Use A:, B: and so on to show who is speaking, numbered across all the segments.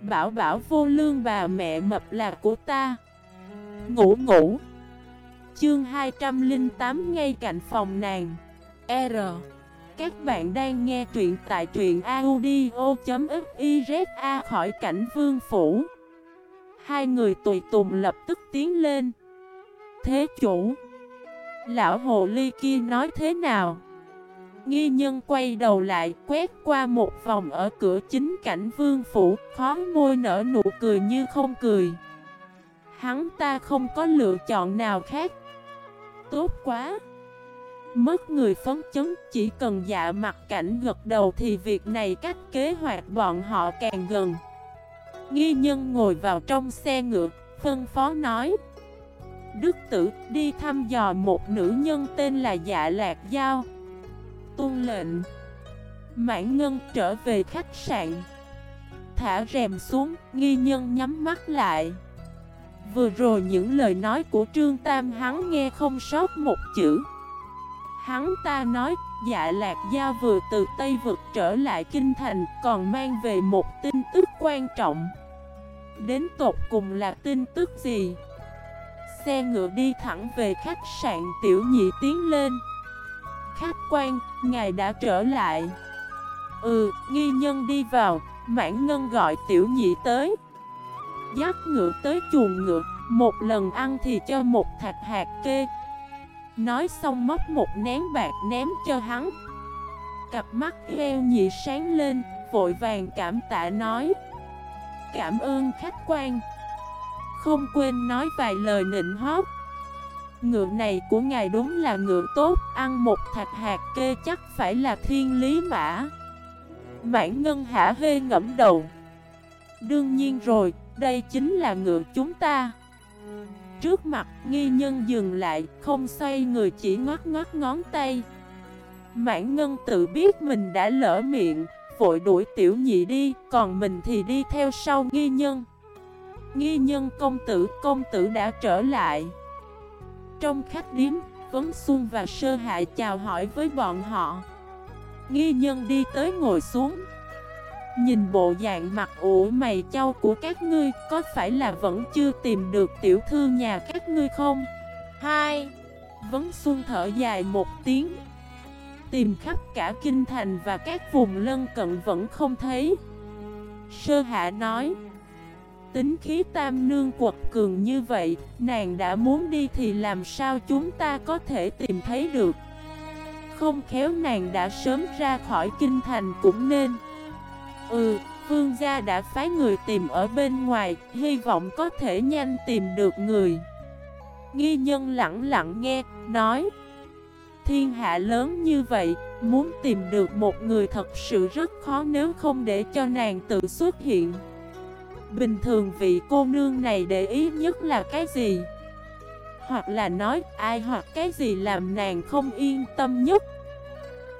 A: Bảo bảo vô lương bà mẹ mập là của ta. Ngủ ngủ. Chương 208 ngay cạnh phòng nàng. R. Các bạn đang nghe truyện tại truyện audio.xyza khỏi cảnh vương phủ. Hai người tùy tùng lập tức tiến lên. Thế chủ, Lão hồ ly kia nói thế nào? Nghi nhân quay đầu lại quét qua một vòng ở cửa chính cảnh vương phủ Khó môi nở nụ cười như không cười. Hắn ta không có lựa chọn nào khác. Tốt quá. Mất người phấn chấn chỉ cần dạ mặt cảnh gật đầu thì việc này cách kế hoạch bọn họ càng gần. Nghi nhân ngồi vào trong xe ngựa, phân phó nói. Đức tử đi thăm dò một nữ nhân tên là Dạ Lạc Giao. Tuân lệnh. Mãn Ngân trở về khách sạn. Thả rèm xuống, nghi nhân nhắm mắt lại. Vừa rồi những lời nói của Trương Tam hắn nghe không sót một chữ. Hắn ta nói dạ lạc gia vừa từ Tây Vực trở lại Kinh Thành Còn mang về một tin tức quan trọng. Đến tột cùng là tin tức gì? Xe ngựa đi thẳng về khách sạn Tiểu Nhị tiến lên. Khách quan, ngài đã trở lại. Ừ, nghi nhân đi vào Mãn Ngân gọi Tiểu Nhị tới. Dắt ngựa tới chuồng ngựa Một lần ăn thì cho một thạch hạt kê. Nói xong móc một nén bạc ném cho hắn. Cặp mắt heo nhị sáng lên Vội vàng cảm tạ nói. Cảm ơn khách quan. Không quên nói vài lời nịnh hót. Ngựa này của ngài đúng là ngựa tốt Ăn một thạch hạt kê chắc phải là thiên lý mã. Mãn ngân hả hê ngẫm đầu. Đương nhiên rồi, đây chính là ngựa chúng ta. Trước mặt nghi nhân dừng lại Không xoay người chỉ ngót ngót ngón tay. Mãn ngân tự biết mình đã lỡ miệng Vội đuổi tiểu nhị đi Còn mình thì đi theo sau nghi nhân. Nghi nhân công tử Công tử đã trở lại. Trong khách điếm Vấn Xuân và Sơ Hạ chào hỏi với bọn họ. Nghi nhân đi tới ngồi xuống. Nhìn bộ dạng mặt ủ mày châu của các ngươi, Có phải là vẫn chưa tìm được tiểu thư nhà các ngươi không? Hai. Vấn Xuân thở dài một tiếng. Tìm khắp cả kinh thành và các vùng lân cận vẫn không thấy. Sơ hạ nói. Tính khí tam nương quật cường như vậy Nàng đã muốn đi thì làm sao chúng ta có thể tìm thấy được Không khéo nàng đã sớm ra khỏi kinh thành cũng nên Ừ, vương gia đã phái người tìm ở bên ngoài, hy vọng có thể nhanh tìm được người. Nghi nhân lặng lặng nghe, nói Thiên hạ lớn như vậy, muốn tìm được một người thật sự rất khó nếu không để cho nàng tự xuất hiện. Bình thường vị cô nương này để ý nhất là cái gì? Hoặc là nói, ai hoặc cái gì làm nàng không yên tâm nhất?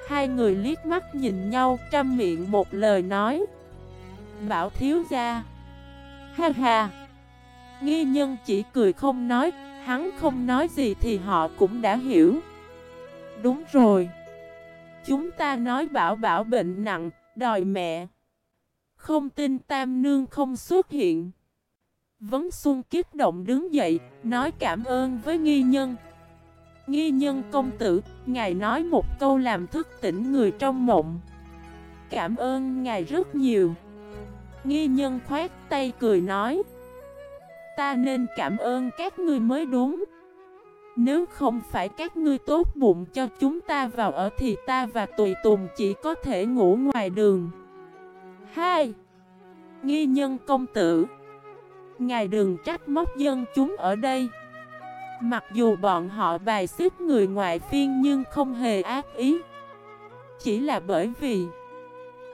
A: Hai người liếc mắt nhìn nhau, trăm miệng một lời nói. Bảo thiếu gia. Ha ha. Nghi nhân chỉ cười không nói, Hắn không nói gì thì họ cũng đã hiểu. Đúng rồi. Chúng ta nói bảo bảo bệnh nặng, Đòi mẹ. Không tin tam nương không xuất hiện Vấn Xuân kích động đứng dậy Nói cảm ơn với nghi nhân Nghi nhân công tử, ngài nói một câu làm thức tỉnh người trong mộng. Cảm ơn ngài rất nhiều. Nghi nhân khoát tay cười nói. Ta nên cảm ơn các ngươi mới đúng. Nếu không phải các ngươi tốt bụng cho chúng ta vào ở thì ta và tùy tùng chỉ có thể ngủ ngoài đường. 2. Nghi nhân công tử. Ngài đừng trách móc dân chúng ở đây. Mặc dù bọn họ bài xích người ngoại phiên nhưng không hề ác ý. Chỉ là bởi vì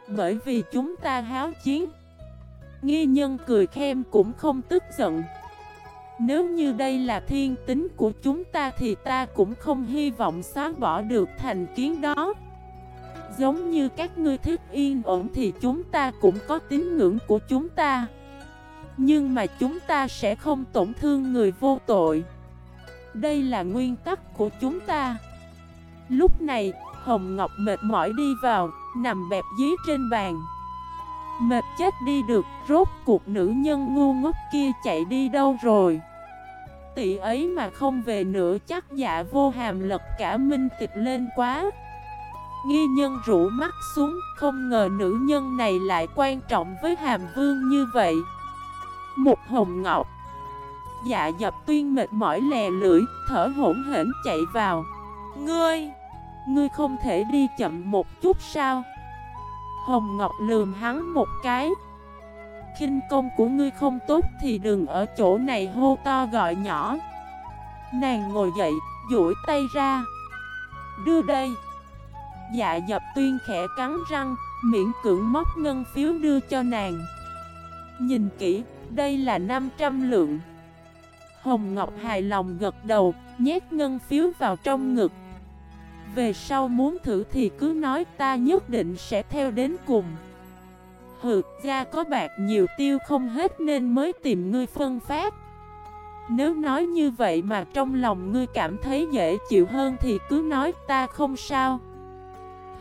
A: Bởi vì chúng ta háo chiến. Nghi nhân cười khem cũng không tức giận. Nếu như đây là thiên tính của chúng ta thì ta cũng không hy vọng xóa bỏ được thành kiến đó. Giống như các ngươi thích yên ổn thì chúng ta cũng có tín ngưỡng của chúng ta. Nhưng mà chúng ta sẽ không tổn thương người vô tội. Đây là nguyên tắc của chúng ta. Lúc này, Hồng Ngọc mệt mỏi đi vào, nằm bẹp dí trên bàn. Mệt chết đi được, rốt cuộc nữ nhân ngu ngốc kia chạy đi đâu rồi? Tỷ ấy mà không về nữa chắc dạ vô hàm lật cả minh tịch lên quá. Nghi nhân rũ mắt xuống, không ngờ nữ nhân này lại quan trọng với hàm vương như vậy. Một hồng ngọc. Dạ dập tuyên mệt mỏi lè lưỡi, thở hỗn hển chạy vào. Ngươi, ngươi không thể đi chậm một chút sao? Hồng Ngọc lườm hắn một cái. Khinh công của ngươi không tốt thì đừng ở chỗ này hô to gọi nhỏ. Nàng ngồi dậy, duỗi tay ra. Đưa đây. Dạ dập tuyên khẽ cắn răng, miễn cưỡng móc ngân phiếu đưa cho nàng. Nhìn kỹ, đây là 500 lượng. Hồng Ngọc hài lòng gật đầu, nhét ngân phiếu vào trong ngực. Về sau muốn thử thì cứ nói ta nhất định sẽ theo đến cùng. Hừ, ra có bạc nhiều tiêu không hết nên mới tìm ngươi phân phát. Nếu nói như vậy mà trong lòng ngươi cảm thấy dễ chịu hơn thì cứ nói ta không sao.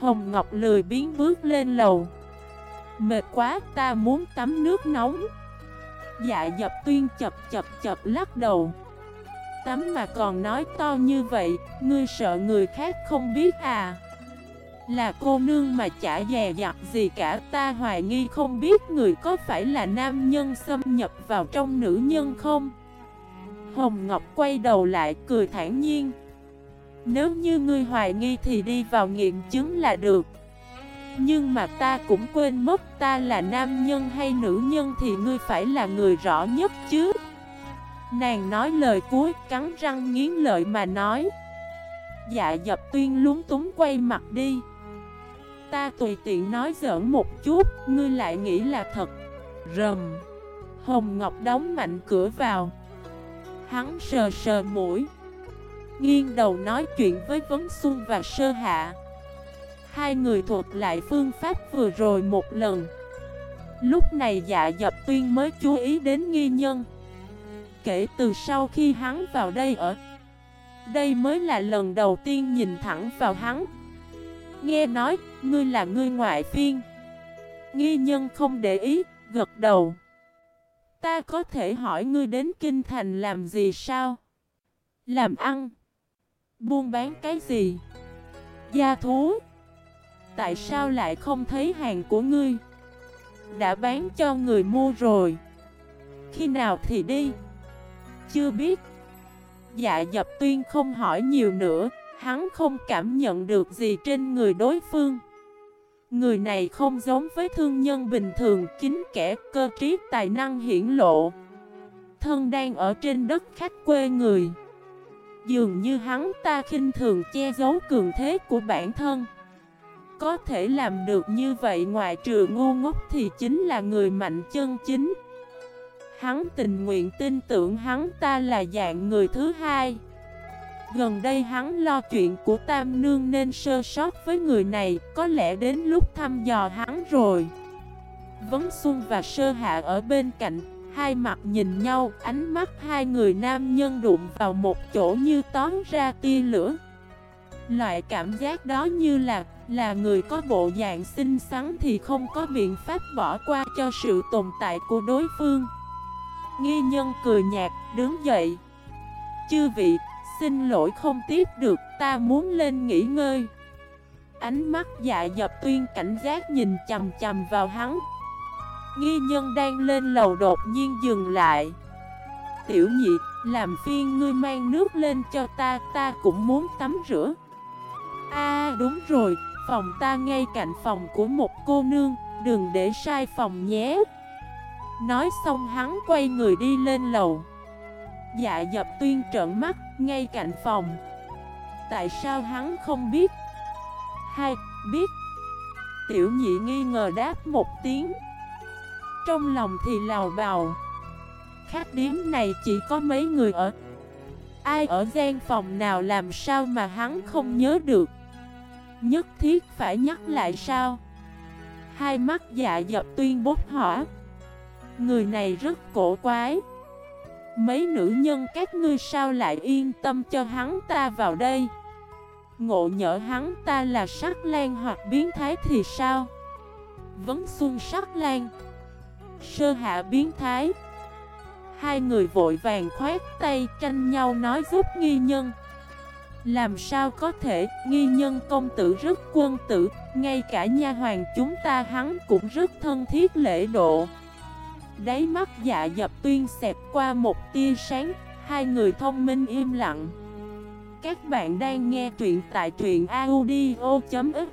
A: Hồng Ngọc lười biến bước lên lầu. Mệt quá, ta muốn tắm nước nóng. Dạ dập tuyên chập chập chập lắc đầu. Tắm mà còn nói to như vậy, Ngươi sợ người khác không biết à? Là cô nương mà chả dè dặt gì cả, Ta hoài nghi không biết người có phải là nam nhân xâm nhập vào trong nữ nhân không? Hồng Ngọc quay đầu lại, cười thản nhiên. Nếu như ngươi hoài nghi thì đi vào nghiệm chứng là được. Nhưng mà ta cũng quên mất ta là nam nhân hay nữ nhân thì ngươi phải là người rõ nhất chứ. Nàng nói lời cuối, cắn răng nghiến lợi mà nói. Dạ dập tuyên lúng túng quay mặt đi. Ta tùy tiện nói giỡn một chút, Ngươi lại nghĩ là thật. Rầm. Hồng Ngọc đóng mạnh cửa vào. Hắn sờ sờ mũi. Nghiêng đầu nói chuyện với Vấn Xuân và Sơ Hạ. Hai người thuật lại phương pháp vừa rồi một lần. Lúc này dạ dập tuyên mới chú ý đến nghi nhân. Kể từ sau khi hắn vào đây ở Đây mới là lần đầu tiên nhìn thẳng vào hắn. Nghe nói, ngươi là ngươi ngoại phiên Nghi nhân không để ý, gật đầu. Ta có thể hỏi ngươi đến Kinh Thành làm gì sao? Làm ăn. Buôn bán cái gì? Gia thú. Tại sao lại không thấy hàng của ngươi? Đã bán cho người mua rồi. Khi nào thì đi? chưa biết. Dạ dập tuyên không hỏi nhiều nữa. Hắn không cảm nhận được gì trên người đối phương. Người này không giống với thương nhân bình thường Kính kẻ, cơ trí, tài năng hiển lộ. Thân đang ở trên đất khách quê người. Dường như hắn ta khinh thường che giấu cường thế của bản thân. Có thể làm được như vậy ngoài trừ ngu ngốc thì chính là người mạnh chân chính. Hắn tình nguyện tin tưởng hắn ta là dạng người thứ hai. Gần đây hắn lo chuyện của Tam Nương nên sơ sót với người này, Có lẽ đến lúc thăm dò hắn rồi. Vấn Xuân và Sơ Hạ ở bên cạnh Hai mặt nhìn nhau Ánh mắt hai người nam nhân đụng vào một chỗ như tóm ra tia lửa. Loại cảm giác đó như là Là người có bộ dạng xinh xắn Thì không có biện pháp bỏ qua cho sự tồn tại của đối phương. Nghi nhân cười nhạt, đứng dậy. Chư vị, xin lỗi không tiếp được, ta muốn lên nghỉ ngơi. Ánh mắt dạ dập tuyên cảnh giác nhìn chầm chầm vào hắn. Nghi nhân đang lên lầu đột nhiên dừng lại. Tiểu nhị, làm phiên ngươi mang nước lên cho ta, ta cũng muốn tắm rửa. A đúng rồi, phòng ta ngay cạnh phòng của một cô nương, đừng để sai phòng nhé. Nói xong hắn quay người đi lên lầu. Dạ dập tuyên trợn mắt ngay cạnh phòng. Tại sao hắn không biết? Hai, biết. Tiểu nhị nghi ngờ đáp một tiếng. Trong lòng thì lào bào. Khách điếm này chỉ có mấy người ở. Ai ở gian phòng nào làm sao mà hắn không nhớ được. Nhất thiết phải nhắc lại sao? Hai mắt dạ dập tuyên bốc hỏa. Người này rất cổ quái. Mấy nữ nhân các ngươi sao lại yên tâm cho hắn ta vào đây? Ngộ nhỡ hắn ta là sắc lan hoặc biến thái thì sao? Vấn xuân sắc lan. Sơ hạ biến thái. Hai người vội vàng khoát tay tranh nhau nói giúp nghi nhân. Làm sao có thể, nghi nhân công tử rất quân tử Ngay cả nha hoàng chúng ta hắn cũng rất thân thiết lễ độ. Đáy mắt dạ dập tuyên xẹp qua một tia sáng Hai người thông minh im lặng. Các bạn đang nghe truyện tại truyện audio.fif